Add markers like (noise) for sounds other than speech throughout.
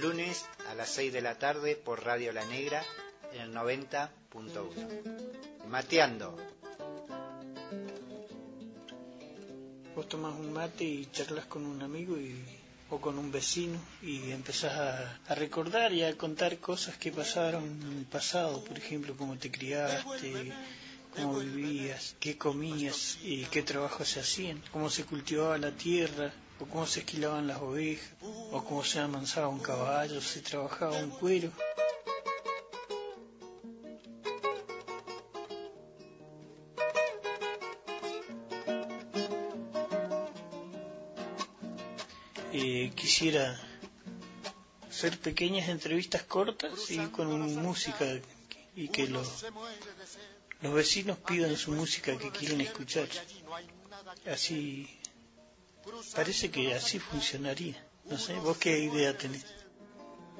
Lunes a las 6 de la tarde por Radio La Negra en el 90.1. Mateando. Vos tomás un mate y charlas con un amigo y, o con un vecino y empezás a, a recordar y a contar cosas que pasaron en el pasado, por ejemplo, cómo te criaste, cómo vivías, qué comías y qué trabajos se hacían, cómo se cultivaba la tierra, o cómo se esquilaban las ovejas, o cómo se amansaba un caballo, se trabajaba un cuero. Eh, quisiera hacer pequeñas entrevistas cortas y con música y que los, los vecinos pidan su música que quieren escuchar. Así Parece que así funcionaría. No sé, ¿vos qué idea tenés?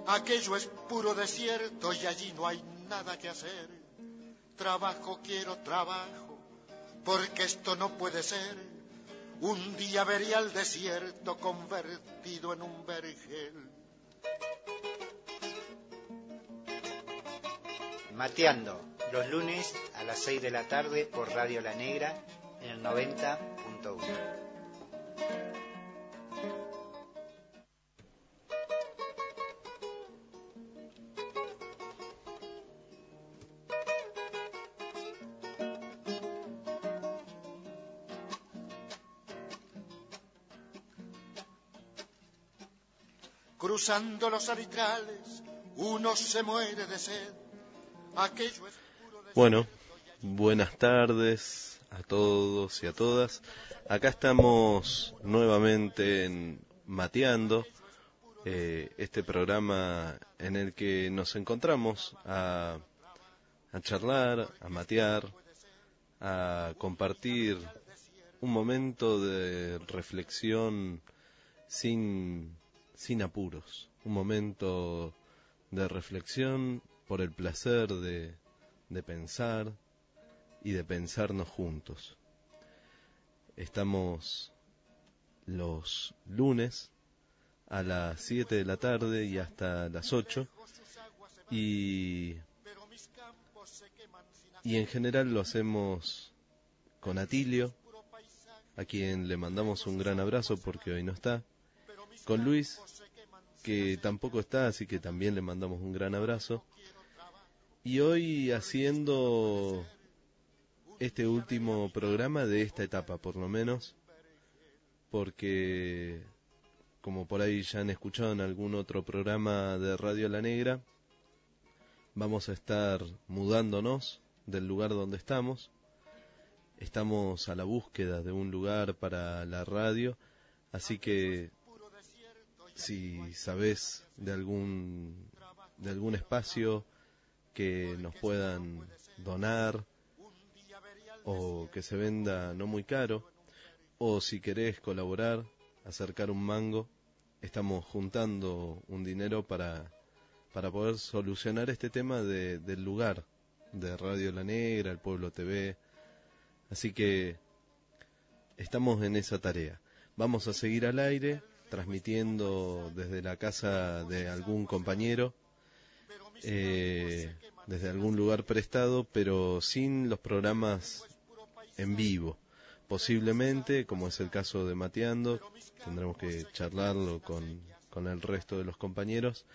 Aquello es puro desierto y allí no hay nada que hacer. Trabajo, quiero trabajo, porque esto no puede ser. Un día vería el desierto convertido en un vergel. Mateando, los lunes a las 6 de la tarde por Radio La Negra en el 90.1. los uno se muere de sed. Bueno, buenas tardes a todos y a todas. Acá estamos nuevamente en Mateando, eh, este programa en el que nos encontramos a charlar, a matear, a compartir un momento de reflexión sin sin apuros, un momento de reflexión por el placer de, de pensar y de pensarnos juntos. Estamos los lunes a las 7 de la tarde y hasta las 8 y, y en general lo hacemos con Atilio, a quien le mandamos un gran abrazo porque hoy no está, con Luis, que tampoco está, así que también le mandamos un gran abrazo. Y hoy haciendo este último programa de esta etapa, por lo menos, porque como por ahí ya han escuchado en algún otro programa de Radio La Negra, vamos a estar mudándonos del lugar donde estamos. Estamos a la búsqueda de un lugar para la radio, así que si sabes de algún de algún espacio que nos puedan donar o que se venda no muy caro o si querés colaborar acercar un mango estamos juntando un dinero para para poder solucionar este tema de, del lugar de Radio La Negra, el Pueblo TV. Así que estamos en esa tarea. Vamos a seguir al aire transmitiendo desde la casa de algún compañero, eh, desde algún lugar prestado, pero sin los programas en vivo. Posiblemente, como es el caso de Mateando, tendremos que charlarlo con, con el resto de los compañeros.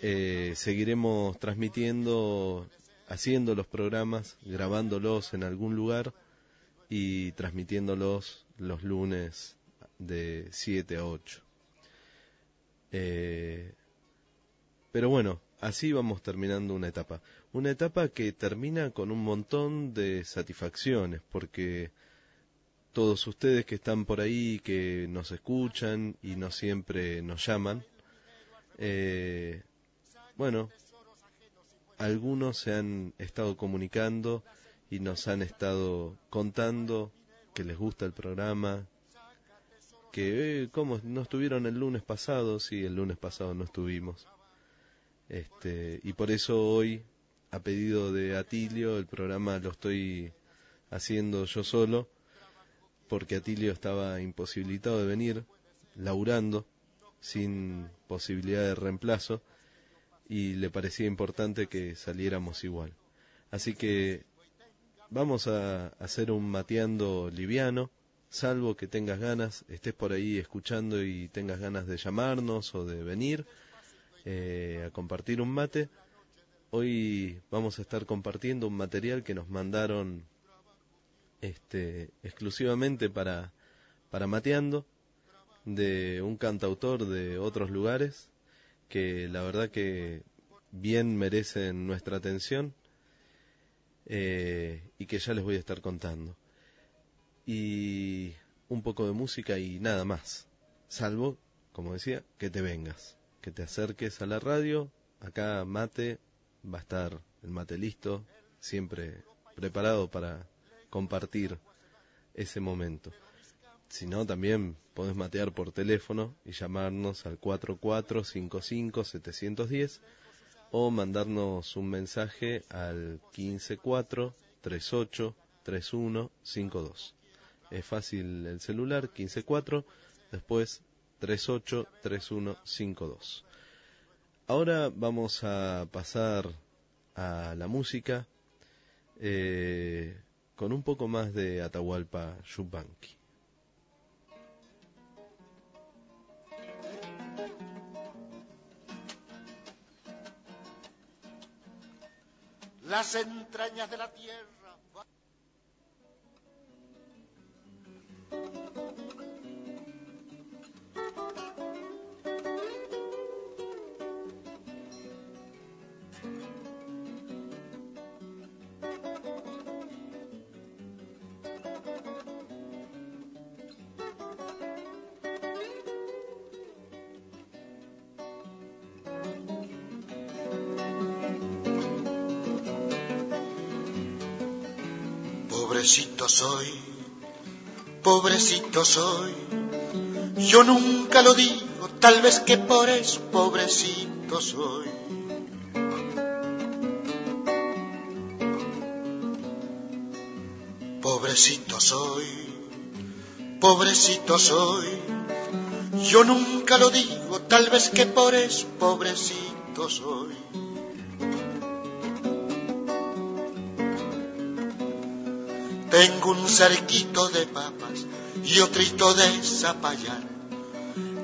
Eh, seguiremos transmitiendo, haciendo los programas, grabándolos en algún lugar y transmitiéndolos los lunes de 7 a 8. Eh, pero bueno, así vamos terminando una etapa. Una etapa que termina con un montón de satisfacciones, porque todos ustedes que están por ahí, que nos escuchan y no siempre nos llaman, eh, bueno, algunos se han estado comunicando y nos han estado contando que les gusta el programa, que, eh, ¿cómo? ¿No estuvieron el lunes pasado? Sí, el lunes pasado no estuvimos. Este, y por eso hoy, a pedido de Atilio, el programa lo estoy haciendo yo solo, porque Atilio estaba imposibilitado de venir, laburando, sin posibilidad de reemplazo y le parecía importante que saliéramos igual. Así que vamos a hacer un mateando liviano, salvo que tengas ganas, estés por ahí escuchando y tengas ganas de llamarnos o de venir eh, a compartir un mate. Hoy vamos a estar compartiendo un material que nos mandaron este, exclusivamente para, para mateando de un cantautor de otros lugares que la verdad que bien merecen nuestra atención eh, y que ya les voy a estar contando. Y un poco de música y nada más, salvo, como decía, que te vengas, que te acerques a la radio, acá mate, va a estar el mate listo, siempre preparado para compartir ese momento. Si no, también podés matear por teléfono y llamarnos al 4455-710 o mandarnos un mensaje al 154-383152. Es fácil el celular, 154, después 383152. Ahora vamos a pasar a la música eh, con un poco más de Atahualpa Yupanqui. las entrañas de la tierra. Soy, pobrecito soy, yo nunca lo digo, tal vez que por eso pobrecito soy. Pobrecito soy, pobrecito soy, yo nunca lo digo, tal vez que por eso pobrecito soy. Tengo un cerquito de papas y otrito de zapallar.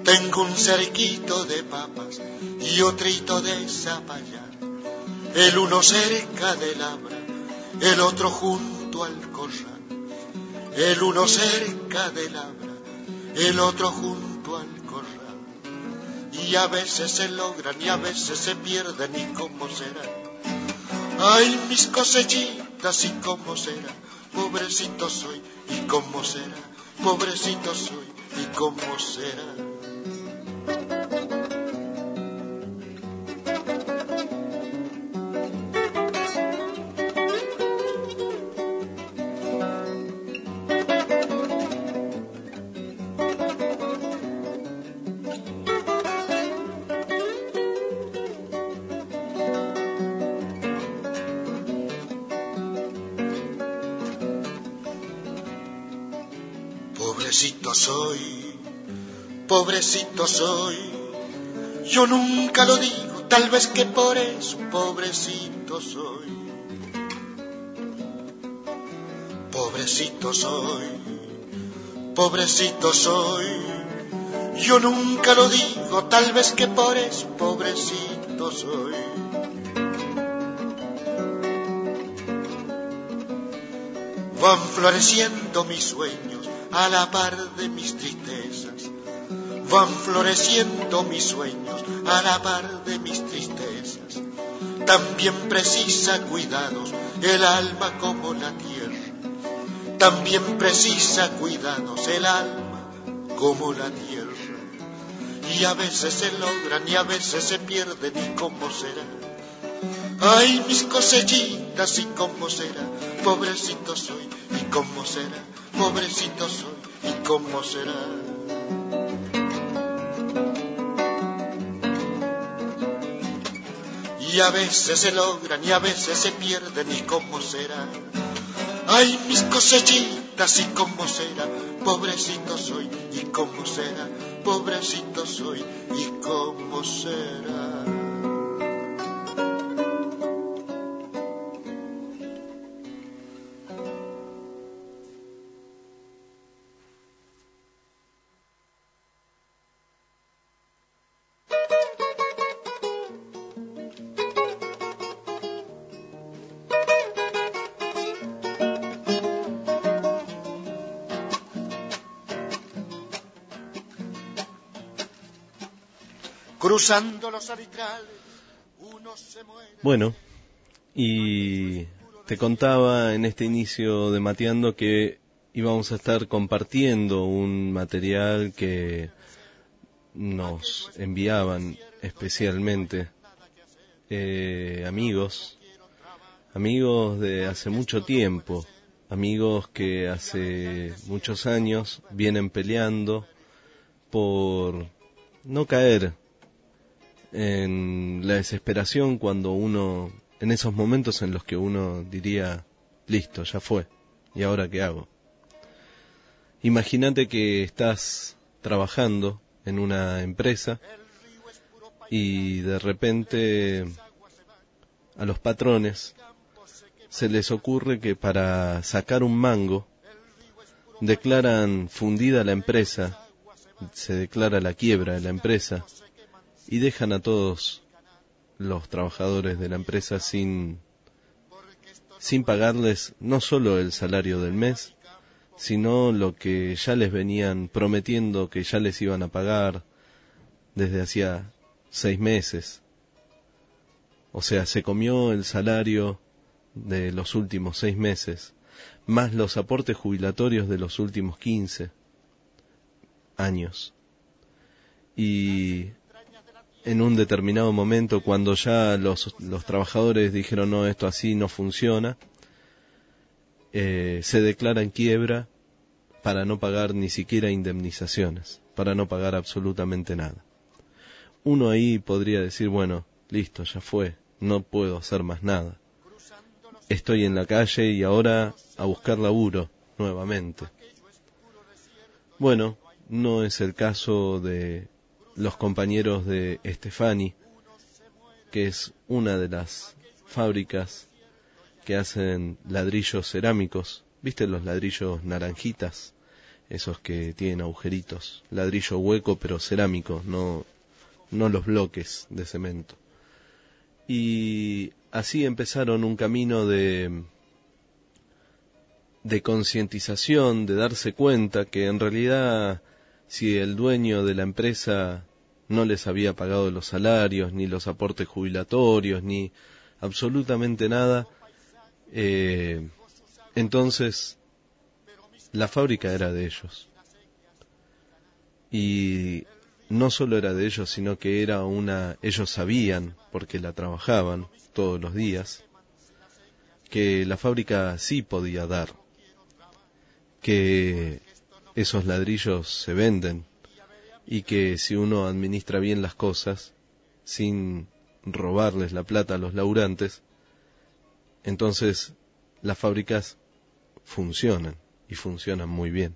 Tengo un cerquito de papas y otrito de zapallar. El uno cerca del abra, el otro junto al corral. El uno cerca del abra, el otro junto al corral. Y a veces se logran y a veces se pierden y cómo será. Ay, mis cosechitas y cómo será pobrecito soy y cómo será, pobrecito soy y cómo será. Pobrecito soy. Yo nunca lo digo, tal vez que por eso pobrecito soy. Pobrecito soy, pobrecito soy. Yo nunca lo digo, tal vez que por eso pobrecito soy. Van floreciendo mis sueños a la par de mis tristezas van floreciendo mis sueños a la par de mis tristezas. También precisa cuidados el alma como la tierra. También precisa cuidados el alma como la tierra. Y a veces se logran y a veces se pierden y cómo será. Ay, mis cosechitas y cómo será, pobrecito soy y cómo será, pobrecito soy y cómo será. y a veces se logran y a veces se pierden y cómo será. Ay, mis cosechitas y cómo será, pobrecito soy y cómo será, pobrecito soy y cómo será. Bueno, y te contaba en este inicio de Mateando que íbamos a estar compartiendo un material que nos enviaban especialmente eh, amigos, amigos de hace mucho tiempo, amigos que hace muchos años vienen peleando por no caer en la desesperación cuando uno, en esos momentos en los que uno diría, listo, ya fue, ¿y ahora qué hago? Imagínate que estás trabajando en una empresa y de repente a los patrones se les ocurre que para sacar un mango declaran fundida la empresa, se declara la quiebra de la empresa y dejan a todos los trabajadores de la empresa sin sin pagarles no solo el salario del mes, sino lo que ya les venían prometiendo que ya les iban a pagar desde hacía seis meses. O sea, se comió el salario de los últimos seis meses, más los aportes jubilatorios de los últimos quince años. Y en un determinado momento, cuando ya los, los trabajadores dijeron no, esto así no funciona, eh, se declara en quiebra para no pagar ni siquiera indemnizaciones, para no pagar absolutamente nada. Uno ahí podría decir, bueno, listo, ya fue, no puedo hacer más nada. Estoy en la calle y ahora a buscar laburo nuevamente. Bueno, no es el caso de los compañeros de Estefani, que es una de las fábricas que hacen ladrillos cerámicos. ¿Viste los ladrillos naranjitas? Esos que tienen agujeritos. Ladrillo hueco pero cerámico, no, no los bloques de cemento. Y así empezaron un camino de, de concientización, de darse cuenta que en realidad si el dueño de la empresa no les había pagado los salarios, ni los aportes jubilatorios, ni absolutamente nada. Eh, entonces, la fábrica era de ellos. Y no solo era de ellos, sino que era una, ellos sabían, porque la trabajaban todos los días, que la fábrica sí podía dar, que esos ladrillos se venden, y que si uno administra bien las cosas, sin robarles la plata a los laburantes, entonces las fábricas funcionan y funcionan muy bien.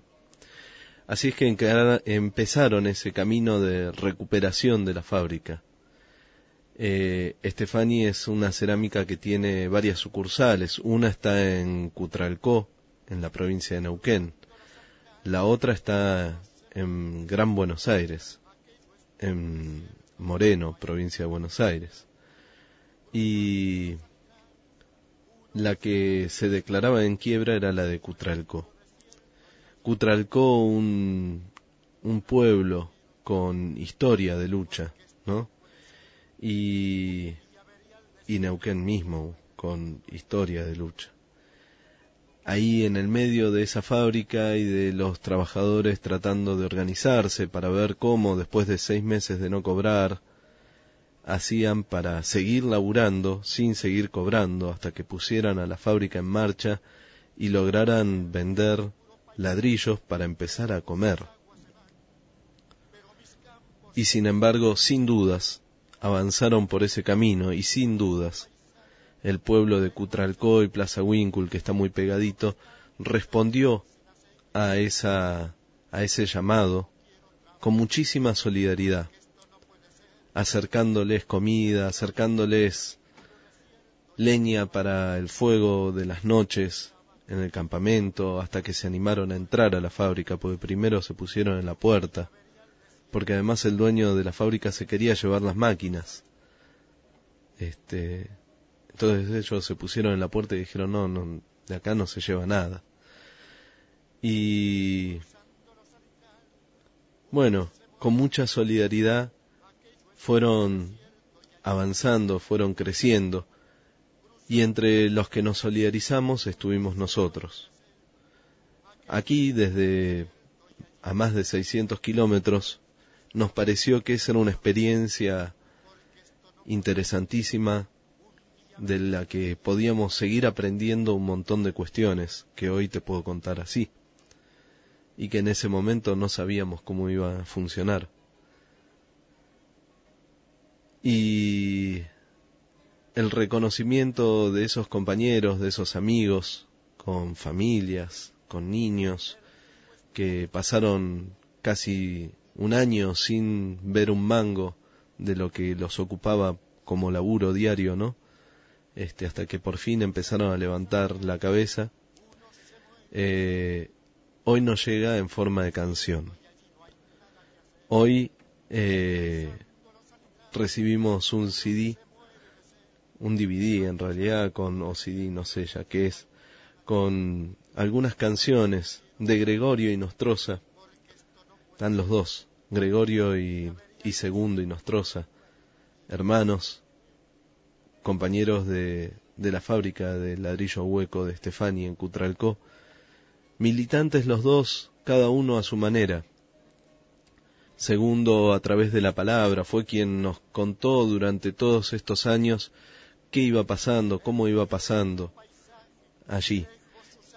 Así es que empezaron ese camino de recuperación de la fábrica. Eh, Estefani es una cerámica que tiene varias sucursales. Una está en Cutralcó, en la provincia de Neuquén. La otra está en Gran Buenos Aires, en Moreno, provincia de Buenos Aires. Y la que se declaraba en quiebra era la de. Cutralco, un, un pueblo con historia de lucha, ¿no? Y, y Neuquén mismo, con historia de lucha ahí en el medio de esa fábrica y de los trabajadores tratando de organizarse para ver cómo después de seis meses de no cobrar hacían para seguir laburando sin seguir cobrando hasta que pusieran a la fábrica en marcha y lograran vender ladrillos para empezar a comer. Y sin embargo, sin dudas, avanzaron por ese camino y sin dudas el pueblo de Cutralcó y Plaza Winkle, que está muy pegadito, respondió a esa a ese llamado con muchísima solidaridad, acercándoles comida, acercándoles leña para el fuego de las noches en el campamento, hasta que se animaron a entrar a la fábrica, porque primero se pusieron en la puerta, porque además el dueño de la fábrica se quería llevar las máquinas. Este, entonces ellos se pusieron en la puerta y dijeron, no, no, de acá no se lleva nada. Y bueno, con mucha solidaridad fueron avanzando, fueron creciendo, y entre los que nos solidarizamos estuvimos nosotros. Aquí, desde a más de 600 kilómetros, nos pareció que esa era una experiencia interesantísima de la que podíamos seguir aprendiendo un montón de cuestiones que hoy te puedo contar así y que en ese momento no sabíamos cómo iba a funcionar. Y el reconocimiento de esos compañeros, de esos amigos, con familias, con niños, que pasaron casi un año sin ver un mango de lo que los ocupaba como laburo diario, ¿no? Este, hasta que por fin empezaron a levantar la cabeza. Eh, hoy nos llega en forma de canción. Hoy eh, recibimos un CD un DVD en realidad con o CD no sé ya qué es con algunas canciones de Gregorio y Nostroza están los dos Gregorio y, y Segundo y Nostroza hermanos compañeros de, de la fábrica de ladrillo hueco de Stefani en Cutralcó militantes los dos cada uno a su manera Segundo, a través de la palabra, fue quien nos contó durante todos estos años qué iba pasando, cómo iba pasando allí.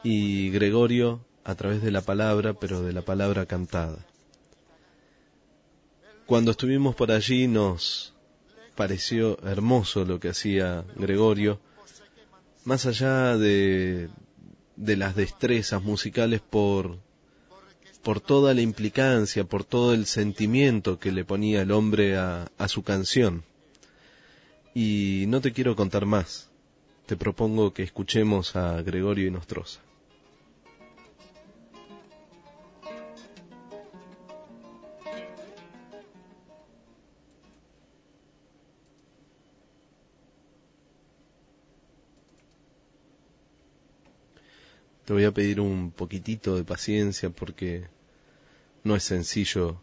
Y Gregorio a través de la palabra, pero de la palabra cantada. Cuando estuvimos por allí nos pareció hermoso lo que hacía Gregorio, más allá de, de las destrezas musicales por, por toda la implicancia, por todo el sentimiento que le ponía el hombre a, a su canción. Y no te quiero contar más. Te propongo que escuchemos a Gregorio y Te voy a pedir un poquitito de paciencia porque no es sencillo,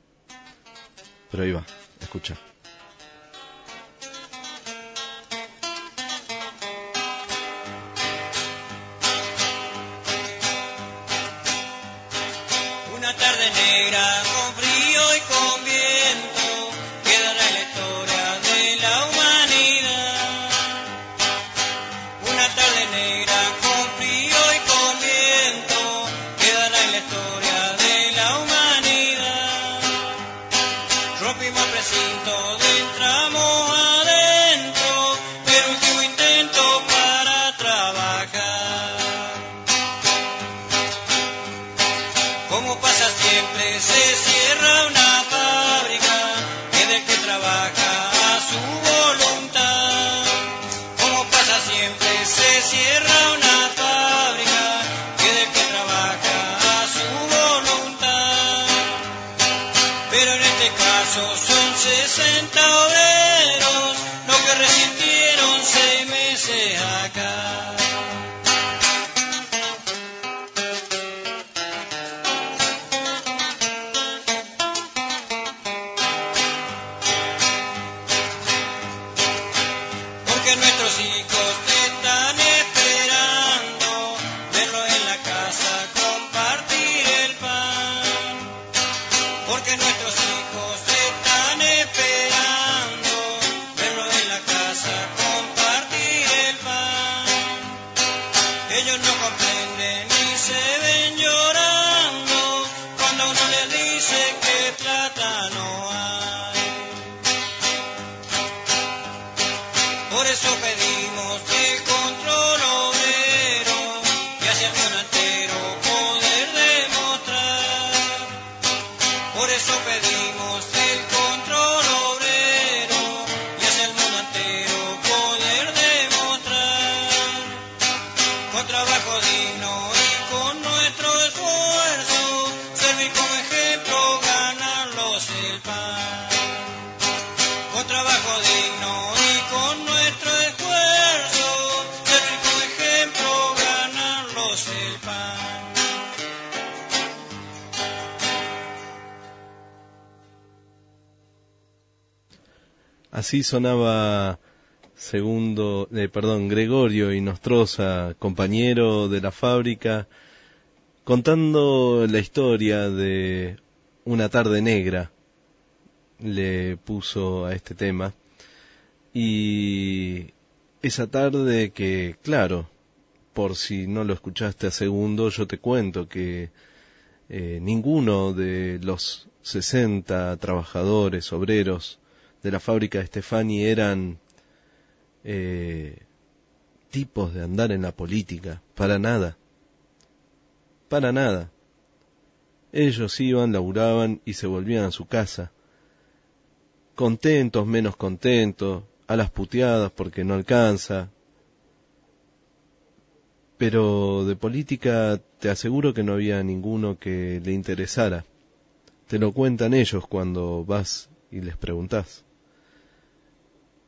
pero ahí va, escucha. cierra una fábrica que trabaja a su voluntad. Pero en este caso son sesenta Así sonaba segundo, eh, perdón, Gregorio Inostroza, compañero de la fábrica, contando la historia de una tarde negra, le puso a este tema. Y esa tarde que, claro, por si no lo escuchaste a segundo, yo te cuento que eh, ninguno de los 60 trabajadores, obreros de la fábrica de Stefani eran eh, tipos de andar en la política, para nada, para nada. Ellos iban, laburaban y se volvían a su casa, contentos, menos contentos, a las puteadas porque no alcanza. Pero de política te aseguro que no había ninguno que le interesara. Te lo cuentan ellos cuando vas y les preguntas.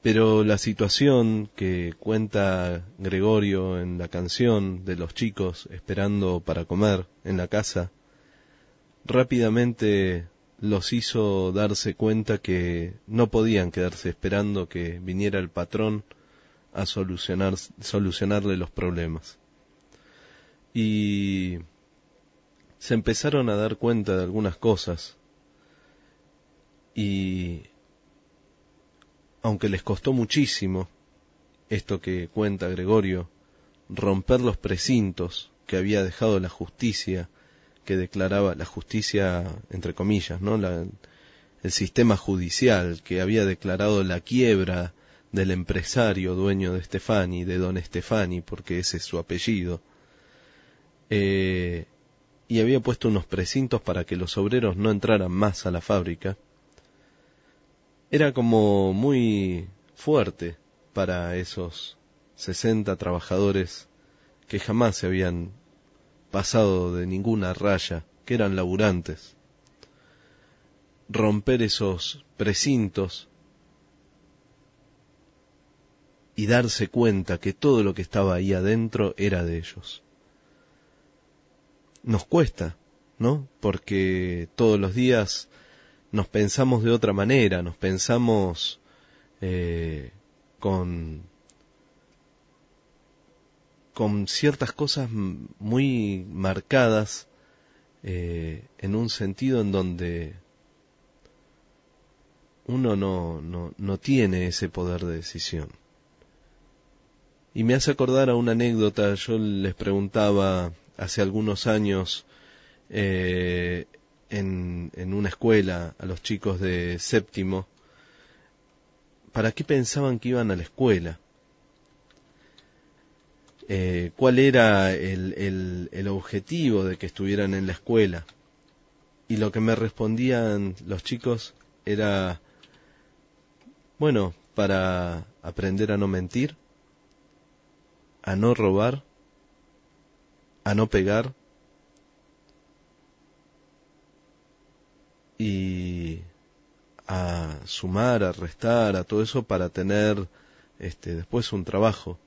Pero la situación que cuenta Gregorio en la canción de los chicos esperando para comer en la casa, rápidamente los hizo darse cuenta que no podían quedarse esperando que viniera el patrón a solucionar, solucionarle los problemas. Y se empezaron a dar cuenta de algunas cosas y aunque les costó muchísimo esto que cuenta Gregorio, romper los precintos que había dejado la justicia, que declaraba la justicia entre comillas, ¿no? el sistema judicial que había declarado la quiebra del empresario dueño de Stefani, de don Stefani, porque ese es su apellido, eh, y había puesto unos precintos para que los obreros no entraran más a la fábrica, era como muy fuerte para esos 60 trabajadores que jamás se habían pasado de ninguna raya, que eran laburantes. Romper esos precintos y darse cuenta que todo lo que estaba ahí adentro era de ellos. Nos cuesta, ¿no? Porque todos los días nos pensamos de otra manera, nos pensamos eh, con, con ciertas cosas muy marcadas eh, en un sentido en donde uno no, no, no tiene ese poder de decisión. Y me hace acordar a una anécdota, yo les preguntaba hace algunos años eh, en, en una escuela a los chicos de séptimo, ¿para qué pensaban que iban a la escuela? Eh, ¿Cuál era el, el, el objetivo de que estuvieran en la escuela? Y lo que me respondían los chicos era, bueno, para aprender a no mentir, a no robar, a no pegar, y a sumar, a restar, a todo eso para tener este después un trabajo.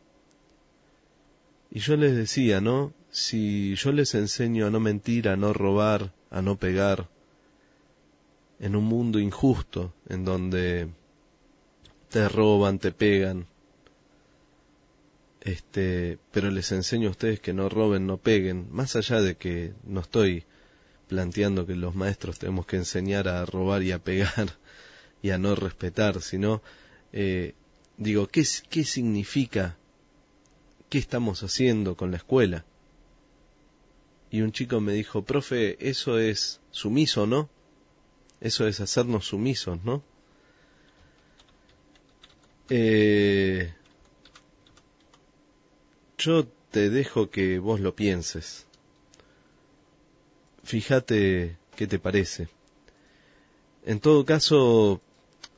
Y yo les decía, ¿no? Si yo les enseño a no mentir, a no robar, a no pegar, en un mundo injusto, en donde te roban, te pegan, este, pero les enseño a ustedes que no roben, no peguen, más allá de que no estoy planteando que los maestros tenemos que enseñar a robar y a pegar (laughs) y a no respetar, sino eh, digo, ¿qué, ¿qué significa? ¿Qué estamos haciendo con la escuela? Y un chico me dijo, profe, eso es sumiso, ¿no? Eso es hacernos sumisos, ¿no? Eh, yo te dejo que vos lo pienses. Fíjate qué te parece. En todo caso,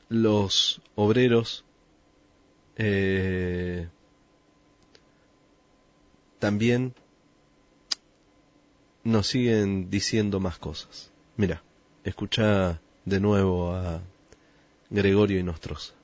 los obreros eh, también nos siguen diciendo más cosas. Mira, escucha de nuevo a Gregorio y Nostroza.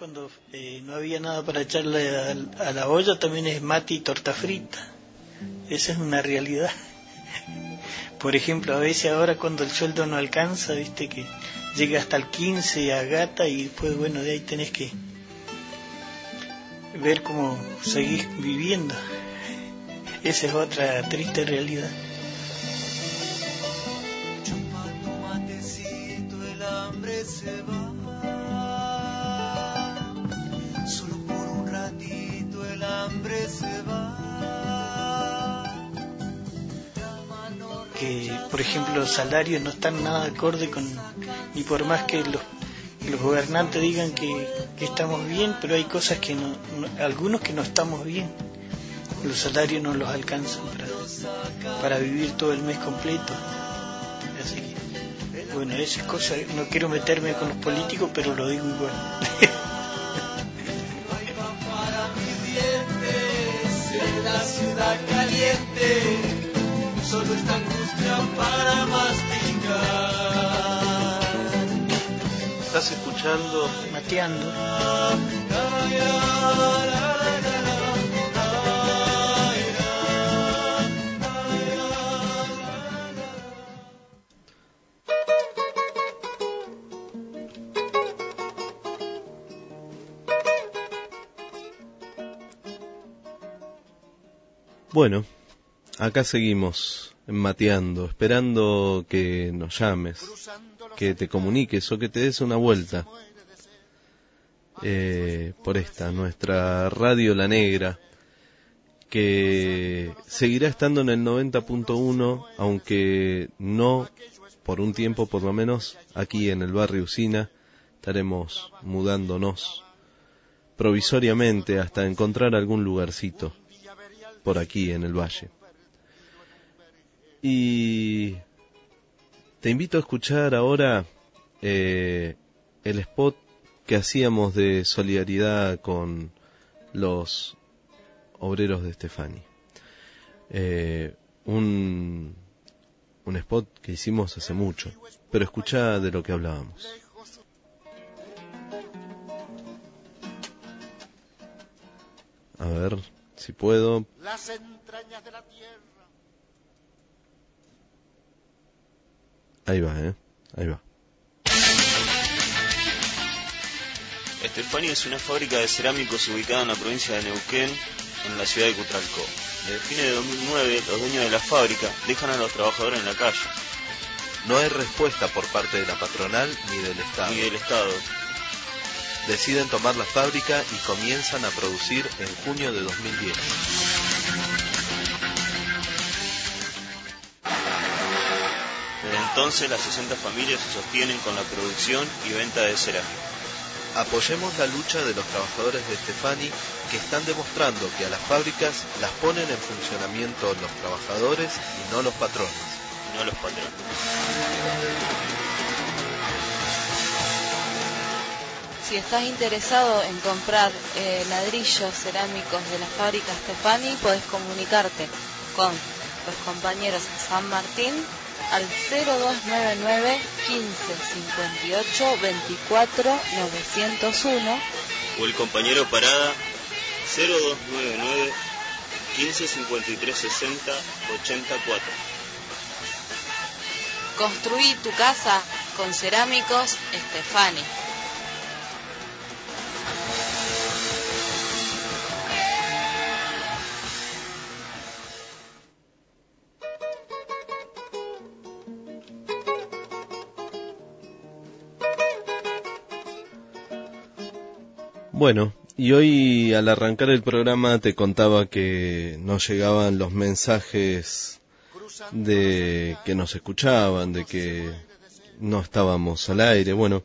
Cuando eh, no había nada para echarle a, la olla también es mate y torta frita. Esa es una realidad. (laughs) Por ejemplo, a veces ahora cuando el sueldo no alcanza, viste que llega hasta el 15 a gata y después, bueno, de ahí tenés que ver cómo seguís viviendo. (laughs) Esa es otra triste realidad. Por ejemplo, los salarios no están nada acorde con, ni por más que los, gobernantes digan que, estamos bien, pero hay cosas que no, algunos que no estamos bien. Los salarios no los alcanzan para, para vivir todo el mes completo. Así que, bueno, esas cosas, no quiero meterme con los políticos, pero lo digo igual. (laughs) para masticar. Estás escuchando Mateando. Bueno, acá seguimos mateando, esperando que nos llames, que te comuniques o que te des una vuelta eh, por esta, nuestra radio La Negra, que seguirá estando en el 90.1, aunque no por un tiempo, por lo menos aquí en el barrio Usina, estaremos mudándonos provisoriamente hasta encontrar algún lugarcito por aquí en el valle. Y te invito a escuchar ahora eh, el spot que hacíamos de solidaridad con los obreros de Stefani. Eh, un, un spot que hicimos hace mucho, pero escucha de lo que hablábamos. A ver si puedo. Las entrañas de la tierra. Ahí va, ¿eh? Ahí va. Estefani es una fábrica de cerámicos ubicada en la provincia de Neuquén, en la ciudad de Cutralcó. Desde fines de 2009, los dueños de la fábrica dejan a los trabajadores en la calle. No hay respuesta por parte de la patronal ni del Estado. Ni del Estado deciden tomar la fábrica y comienzan a producir en junio de 2010. Entonces las 60 familias se sostienen con la producción y venta de cerámica. Apoyemos la lucha de los trabajadores de Stefani que están demostrando que a las fábricas las ponen en funcionamiento los trabajadores y no los patrones. Y no los patrones. Si estás interesado en comprar eh, ladrillos cerámicos de la fábrica Stefani, puedes comunicarte con los compañeros San Martín al 0299 15 58 24 901 o el compañero Parada 0299 15 53 60 84. Construí tu casa con cerámicos Stefani. Bueno, y hoy al arrancar el programa te contaba que nos llegaban los mensajes de que nos escuchaban, de que no estábamos al aire. Bueno,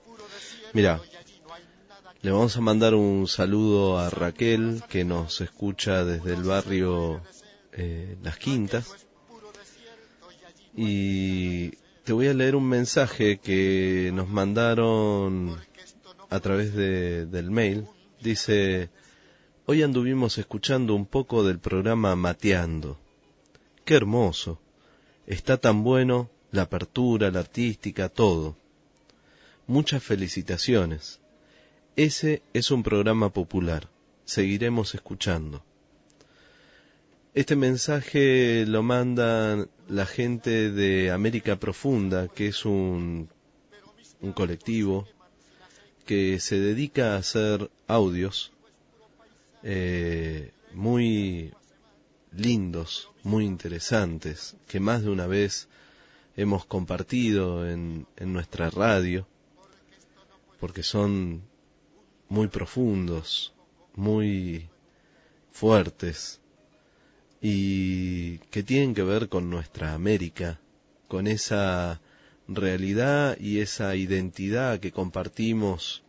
mira, le vamos a mandar un saludo a Raquel que nos escucha desde el barrio eh, Las Quintas. Y te voy a leer un mensaje que nos mandaron a través de, del mail. Dice, hoy anduvimos escuchando un poco del programa Mateando. Qué hermoso. Está tan bueno la apertura, la artística, todo. Muchas felicitaciones. Ese es un programa popular. Seguiremos escuchando. Este mensaje lo manda la gente de América Profunda, que es un, un colectivo que se dedica a hacer audios eh, muy lindos, muy interesantes, que más de una vez hemos compartido en, en nuestra radio, porque son muy profundos, muy fuertes, y que tienen que ver con nuestra América, con esa realidad y esa identidad que compartimos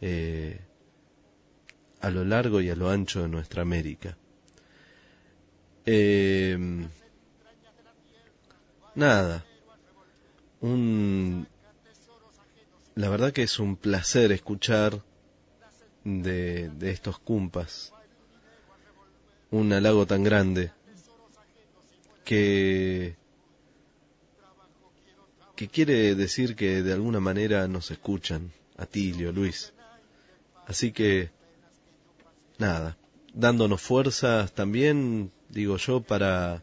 eh, a lo largo y a lo ancho de nuestra América. Eh, nada, un, la verdad que es un placer escuchar de, de estos cumpas un halago tan grande que que quiere decir que de alguna manera nos escuchan, Atilio, Luis. Así que, nada, dándonos fuerzas también, digo yo, para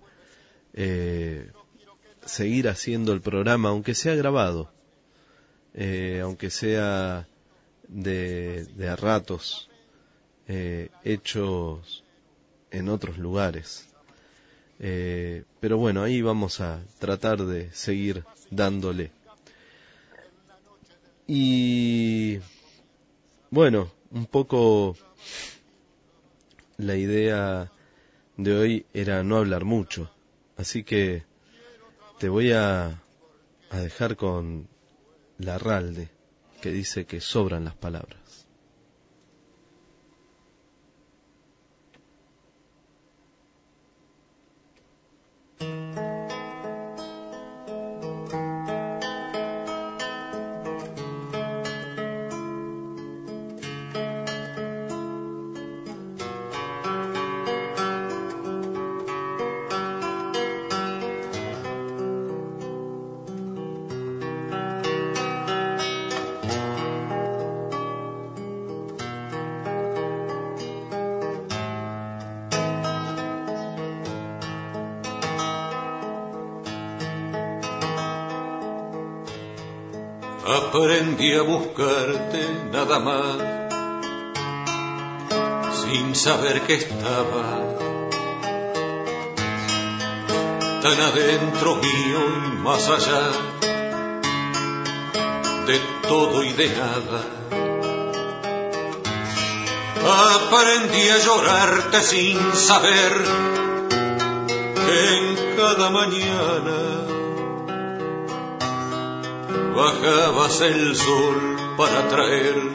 eh, seguir haciendo el programa, aunque sea grabado, eh, aunque sea de, de a ratos, eh, hechos en otros lugares. Eh, pero bueno, ahí vamos a tratar de seguir dándole. Y bueno, un poco la idea de hoy era no hablar mucho, así que te voy a, a dejar con la Ralde, que dice que sobran las palabras. Saber que estaba tan adentro mío y más allá de todo y de nada. Aprendí a llorarte sin saber que en cada mañana bajabas el sol para traer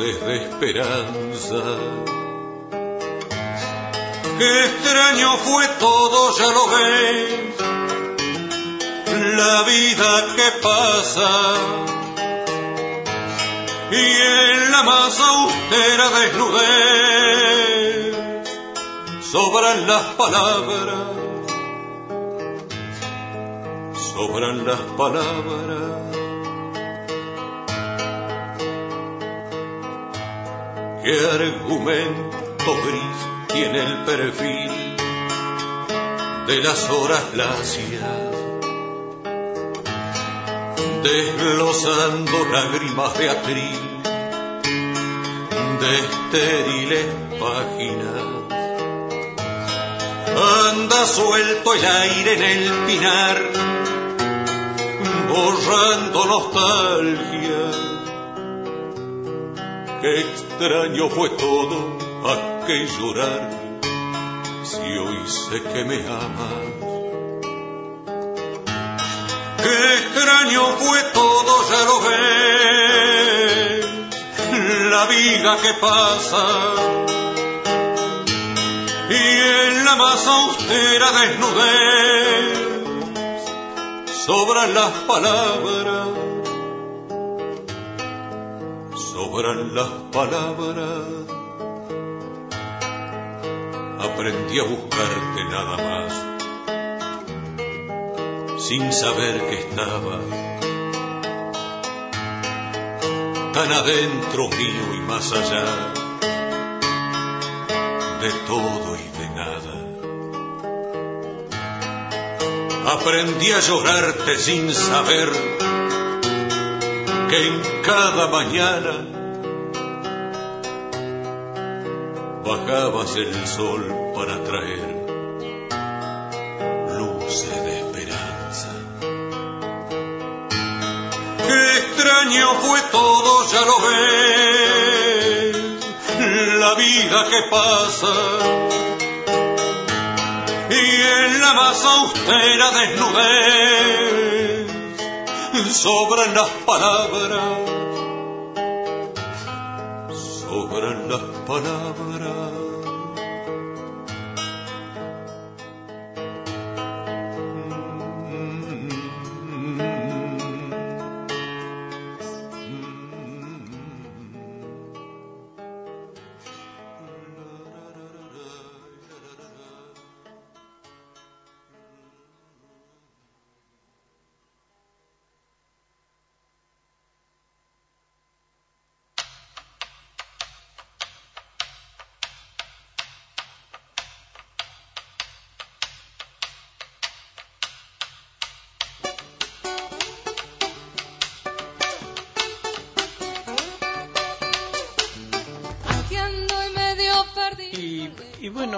luces de esperanza. Qué extraño fue todo, ya lo ves, la vida que pasa. Y en la más austera desnudez sobran las palabras sobran las palabras. ¿Qué argumento gris tiene el perfil de las horas lacias? Desglosando lágrimas de atril de estériles páginas. Anda suelto el aire en el pinar borrando nostalgia. Qué extraño fue todo aquel llorar, si hoy sé que me amas. Qué extraño fue todo, ya lo ves, la vida que pasa. Y en la más austera desnudez sobran las palabras, las palabras. Aprendí a buscarte nada más, sin saber que estaba tan adentro mío y más allá de todo y de nada. Aprendí a llorarte sin saber que en cada mañana el sol para traer luces de esperanza. Qué extraño fue todo, ya lo ves, la vida que pasa. Y en la más austera desnudez sobran las palabras, sobran las palabras.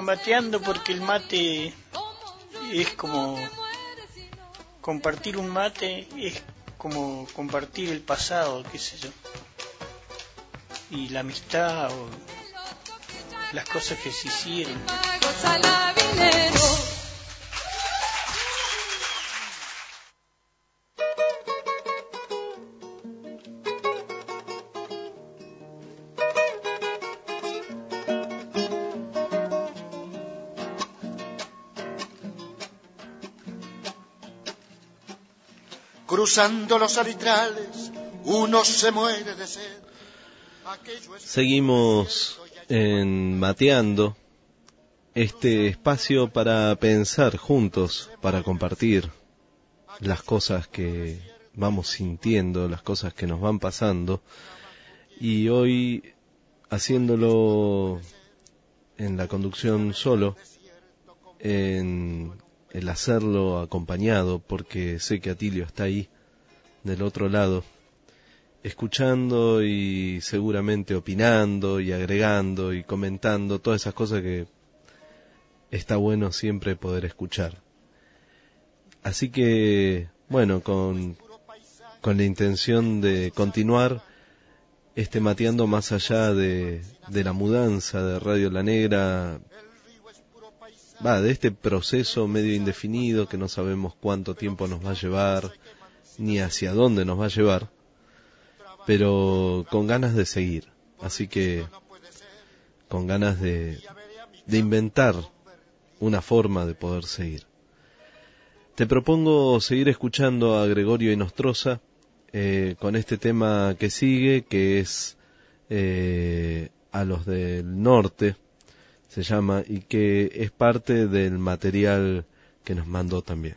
Bueno, mateando porque el mate es como compartir un mate es como compartir el pasado, qué sé yo. Y la amistad o las cosas que se hicieron. Los uno se muere de sed. Seguimos en Mateando, este espacio para pensar juntos, para compartir las cosas que vamos sintiendo, las cosas que nos van pasando. Y hoy haciéndolo en la conducción solo, en el hacerlo acompañado, porque sé que Atilio está ahí, del otro lado, escuchando y seguramente opinando y agregando y comentando todas esas cosas que está bueno siempre poder escuchar. Así que, bueno, con, con la intención de continuar este mateando más allá de, de la mudanza de Radio La Negra, va, de este proceso medio indefinido que no sabemos cuánto tiempo nos va a llevar, ni hacia dónde nos va a llevar, pero con ganas de seguir. Así que con ganas de, de inventar una forma de poder seguir. Te propongo seguir escuchando a Gregorio Inostroza eh, con este tema que sigue, que es eh, a los del norte, se llama, y que es parte del material que nos mandó también.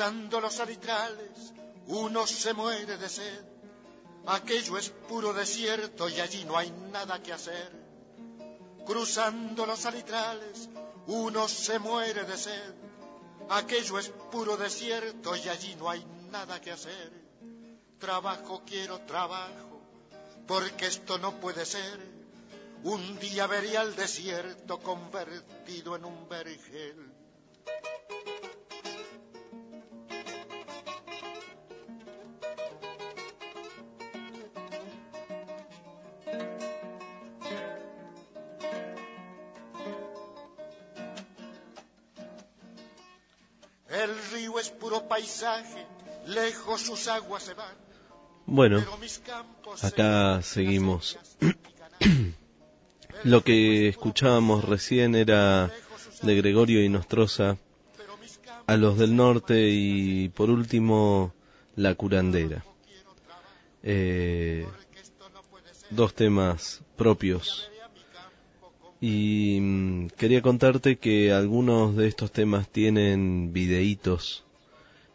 Cruzando los alitrales, uno se muere de sed. Aquello es puro desierto y allí no hay nada que hacer. Cruzando los alitrales, uno se muere de sed. Aquello es puro desierto y allí no hay nada que hacer. Trabajo quiero trabajo, porque esto no puede ser. Un día vería el desierto convertido en un vergel paisaje, lejos sus aguas se van. Bueno, acá seguimos. (clears throat) Lo que escuchábamos recién era de Gregorio y Nostroza, a los del norte y por último La curandera. Eh, dos temas propios. Y mm, quería contarte que algunos de estos temas tienen videitos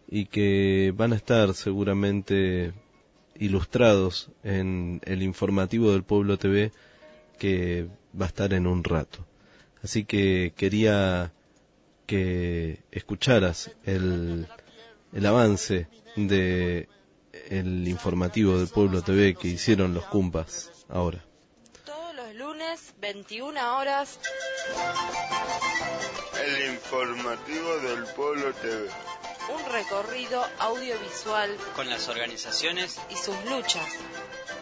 y que van a estar seguramente ilustrados en el informativo del Pueblo TV que va a estar en un rato. Así que quería que escucharas el, el avance de el informativo del Pueblo TV que hicieron los Cumpas ahora. Todos los lunes, 21 horas. El informativo del Pueblo TV. Un recorrido audiovisual con las organizaciones y sus luchas.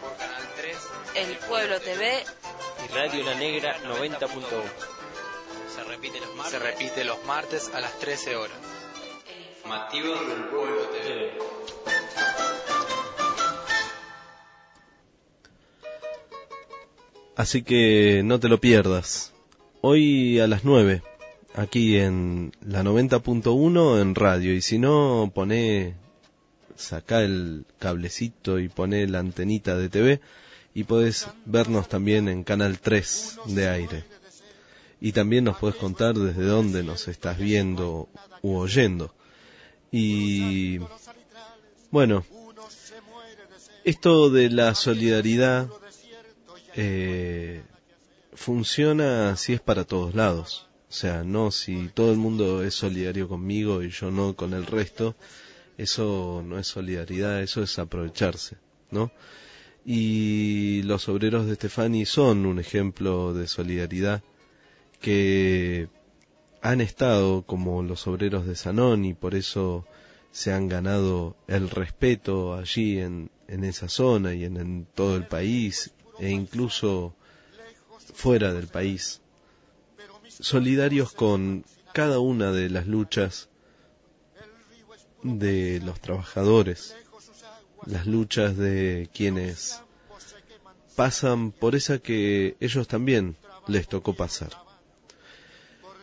Por Canal 3, El Pueblo TV y Radio La Negra 90.1. Se repite los martes. Se repite los martes a las 13 horas. El informativo del Pueblo TV. Así que no te lo pierdas. Hoy a las 9, aquí en la 90.1 en radio. Y si no, pone, saca el cablecito y pone la antenita de TV y podés vernos también en Canal 3 de aire. Y también nos puedes contar desde dónde nos estás viendo u oyendo. Y bueno, esto de la solidaridad eh, funciona si es para todos lados. O sea, no si todo el mundo es solidario conmigo y yo no con el resto, eso no es solidaridad, eso es aprovecharse, ¿no? Y los obreros de Stefani son un ejemplo de solidaridad que han estado como los obreros de Sanón y por eso se han ganado el respeto allí en, en esa zona y en, en todo el país e incluso fuera del país, solidarios con cada una de las luchas de los trabajadores, las luchas de quienes pasan por esa que ellos también les tocó pasar.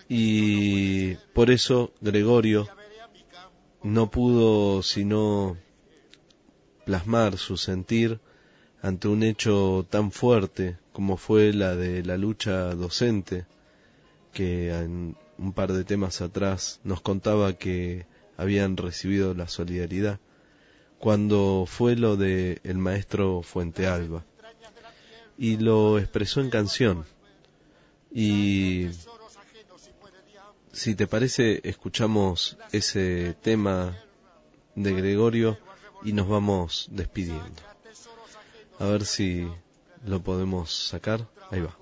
Y por eso Gregorio no pudo sino plasmar su sentir ante un hecho tan fuerte como fue la de la lucha docente, que en un par de temas atrás nos contaba que habían recibido la solidaridad, cuando fue lo de el maestro Fuente Alba, y lo expresó en canción. Y si te parece, escuchamos ese tema de Gregorio y nos vamos despidiendo. A ver si lo podemos sacar. Ahí va.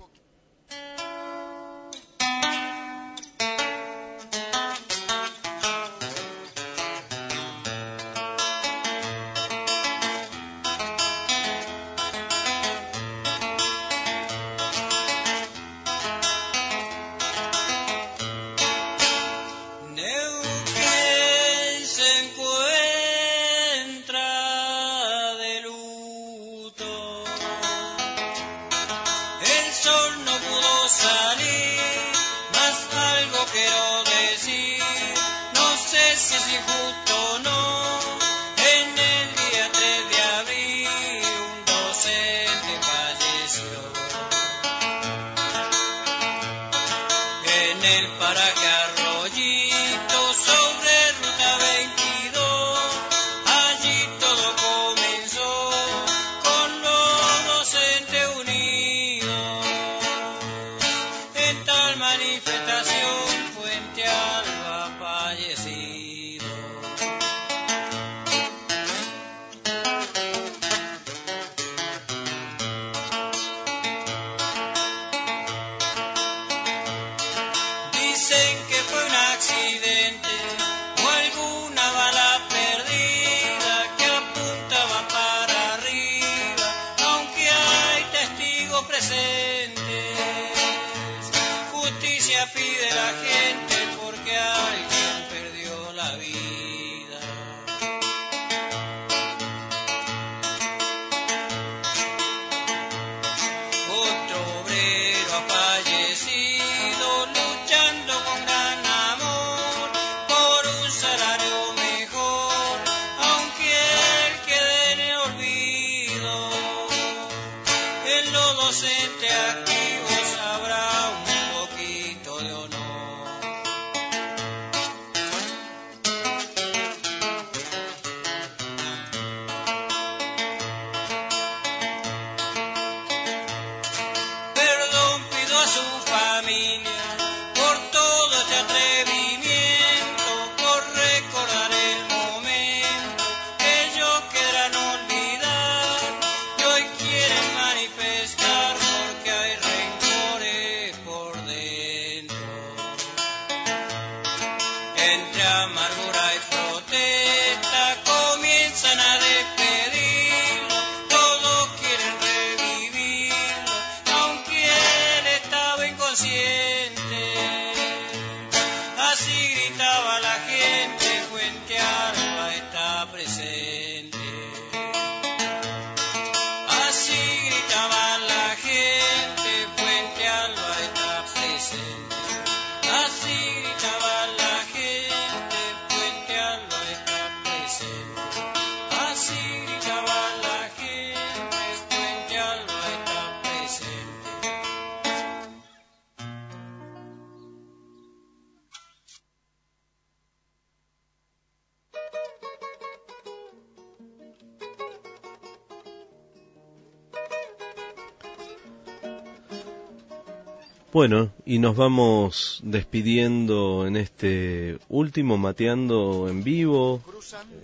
Bueno, y nos vamos despidiendo en este último mateando en vivo,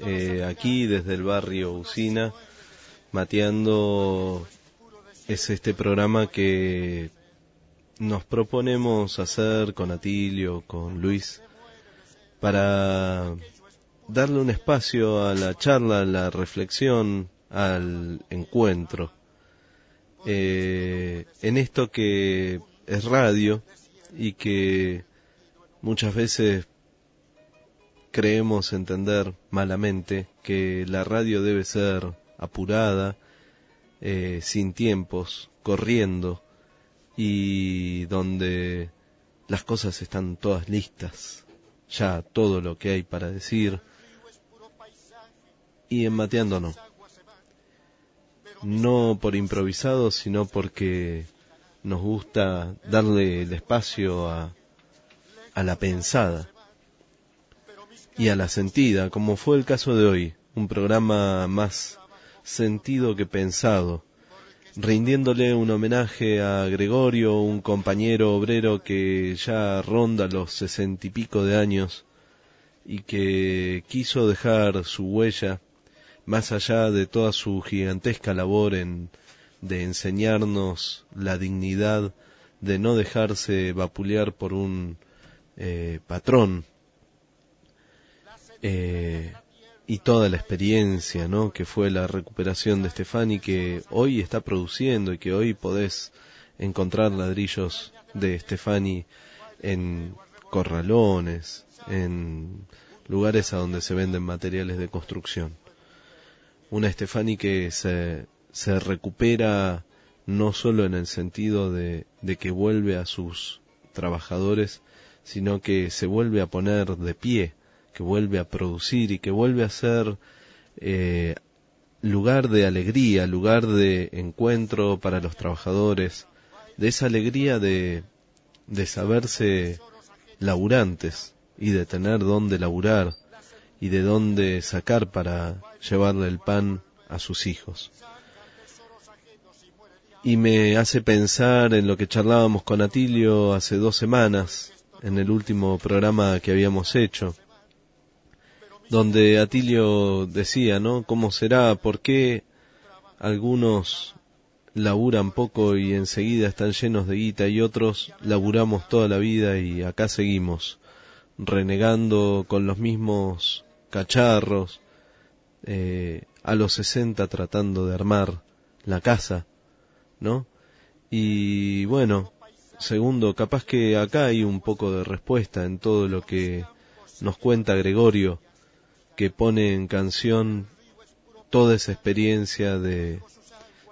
eh, aquí desde el barrio Usina. Mateando es este programa que nos proponemos hacer con Atilio, con Luis, para darle un espacio a la charla, a la reflexión, al encuentro. Eh, en esto que es radio y que muchas veces creemos entender malamente que la radio debe ser apurada, eh, sin tiempos, corriendo y donde las cosas están todas listas, ya todo lo que hay para decir y en. No por improvisado, sino porque nos gusta darle el espacio a, a la pensada y a la sentida, como fue el caso de hoy, un programa más sentido que pensado, rindiéndole un homenaje a Gregorio, un compañero obrero que ya ronda los sesenta y pico de años y que quiso dejar su huella más allá de toda su gigantesca labor en de enseñarnos la dignidad de no dejarse vapulear por un eh, patrón eh, y toda la experiencia ¿no? que fue la recuperación de Stefani que hoy está produciendo y que hoy podés encontrar ladrillos de Stefani en corralones, en lugares a donde se venden materiales de construcción. Una Stefani que se, se recupera no solo en el sentido de, que vuelve a sus trabajadores, sino que se vuelve a poner de pie, que vuelve a producir y que vuelve a ser eh, lugar de alegría, lugar de encuentro para los trabajadores, de esa alegría de, de saberse laburantes y de tener dónde laburar y de dónde sacar para llevarle el pan a sus hijos. Y me hace pensar en lo que charlábamos con Atilio hace dos semanas, en el último programa que habíamos hecho, donde Atilio decía, ¿no? ¿Cómo será? ¿Por qué algunos laburan poco y enseguida están llenos de guita y otros laburamos toda la vida y acá seguimos renegando con los mismos cacharros eh, a los 60 tratando de armar la casa, ¿no? Y bueno, segundo, capaz que acá hay un poco de respuesta en todo lo que nos cuenta Gregorio, que pone en canción toda esa experiencia de,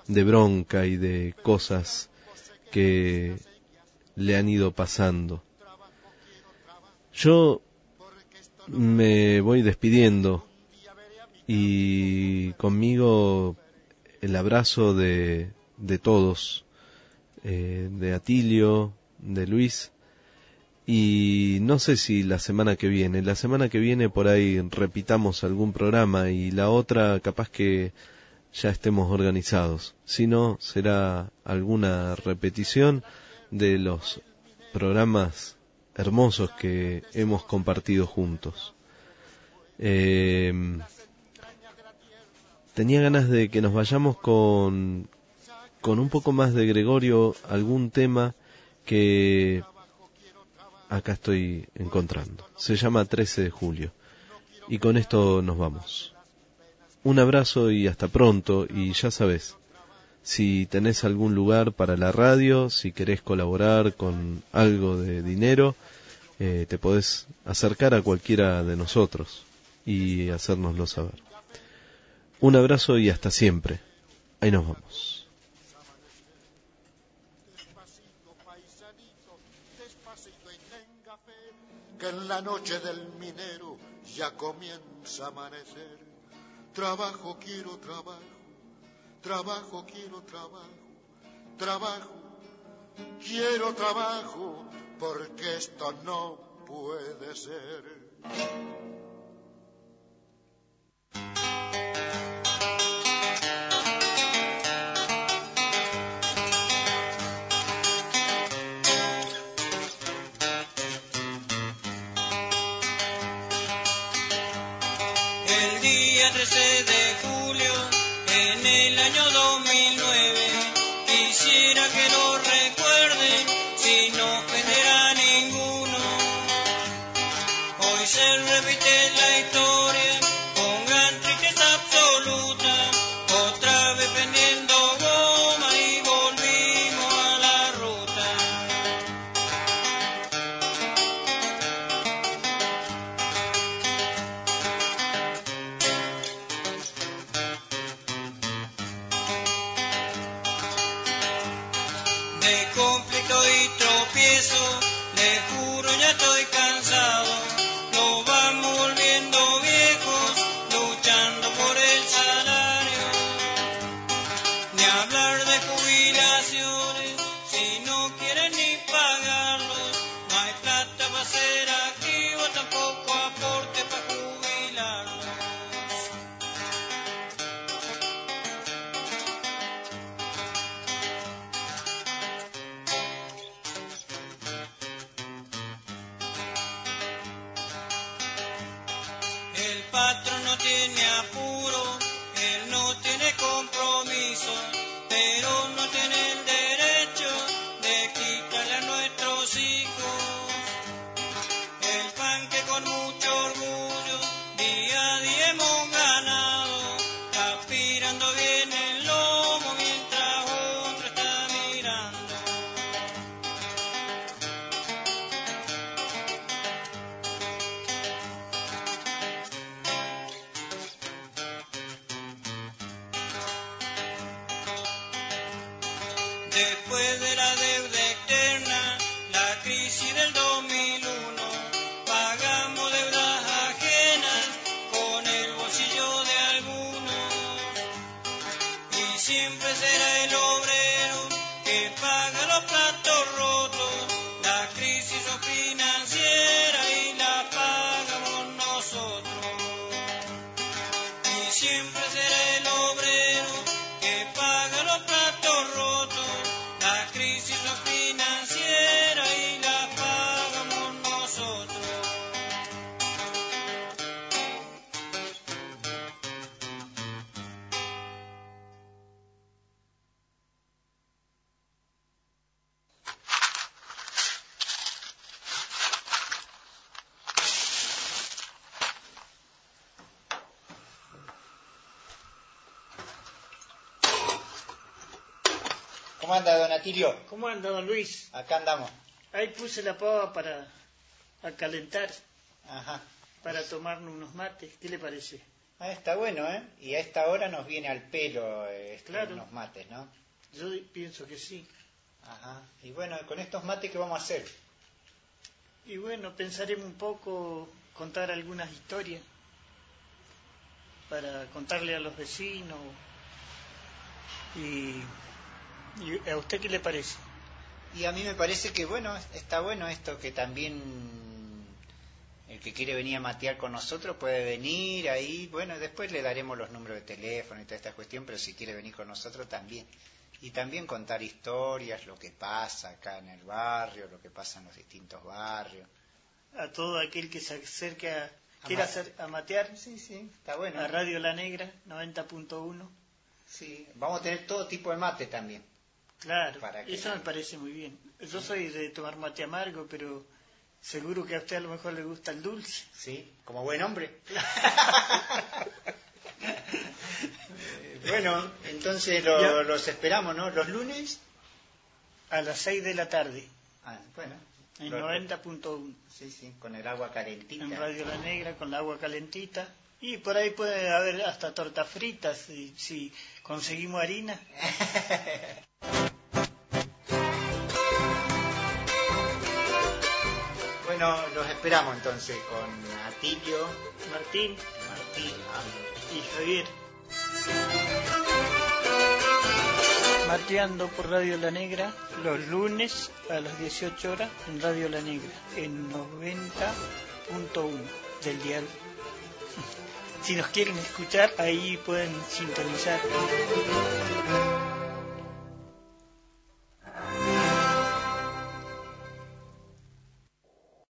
de bronca y de cosas que le han ido pasando. Yo me voy despidiendo y conmigo el abrazo de, de todos, eh, de Atilio, de Luis, y no sé si la semana que viene, la semana que viene por ahí repitamos algún programa y la otra capaz que ya estemos organizados, si no será alguna repetición de los programas hermosos que hemos compartido juntos. Eh, tenía ganas de que nos vayamos con, con un poco más de Gregorio, algún tema que acá estoy encontrando. Se llama 13 de julio. Y con esto nos vamos. Un abrazo y hasta pronto. Y ya sabes, si tenés algún lugar para la radio, si querés colaborar con algo de dinero, eh, te podés acercar a cualquiera de nosotros y hacérnoslo saber. Un abrazo y hasta siempre. Ahí nos vamos. que la noche del minero ya comienza a amanecer. Trabajo, quiero trabajo, trabajo, quiero trabajo, trabajo, quiero trabajo, porque esto no puede ser. Hoy se repite don Atilio? ¿Cómo anda, don Luis? Acá andamos. Ahí puse la pava para a calentar, Ajá. para tomarnos unos mates. ¿Qué le parece? Ah, está bueno, ¿eh? Y a esta hora nos viene al pelo estos Claro. unos mates, ¿no? Yo pienso que sí. Ajá. Y bueno, con estos mates, ¿qué vamos a hacer? Y bueno, pensaremos un poco, contar algunas historias para contarle a los vecinos. Y, y ¿A usted qué le parece? Y a mí me parece que, bueno, está bueno esto que también el que quiere venir a matear con nosotros puede venir ahí. Bueno, después le daremos los números de teléfono y toda esta cuestión, pero si quiere venir con nosotros también. Y también contar historias, lo que pasa acá en el barrio, lo que pasa en los distintos barrios. A todo aquel que se acerque a... ¿Quiera hacer, a matear? Sí, sí, está bueno. A Radio La Negra, 90.1. Sí, vamos a tener todo tipo de mate también. Claro, Para que- eso me parece muy bien. Yo soy de tomar mate amargo, pero Seguro que a usted a lo mejor le gusta el dulce. Sí, como buen hombre. (laughs) bueno, entonces lo- los esperamos, ¿no? Los lunes. A las 6 de la tarde, Ah, bueno. en Lo- 90.1. Sí, sí, con el agua calentita. En Radio La Negra, con la agua calentita. Y por ahí puede haber hasta tortas fritas, si, si conseguimos harina. (laughs) Bueno, los esperamos entonces con Atilio, Martín Martín, ah, y Javier. Mateando por Radio La Negra los lunes a las 18 horas en Radio La Negra, en 90.1 del dial. Si nos quieren escuchar, ahí pueden sintonizar.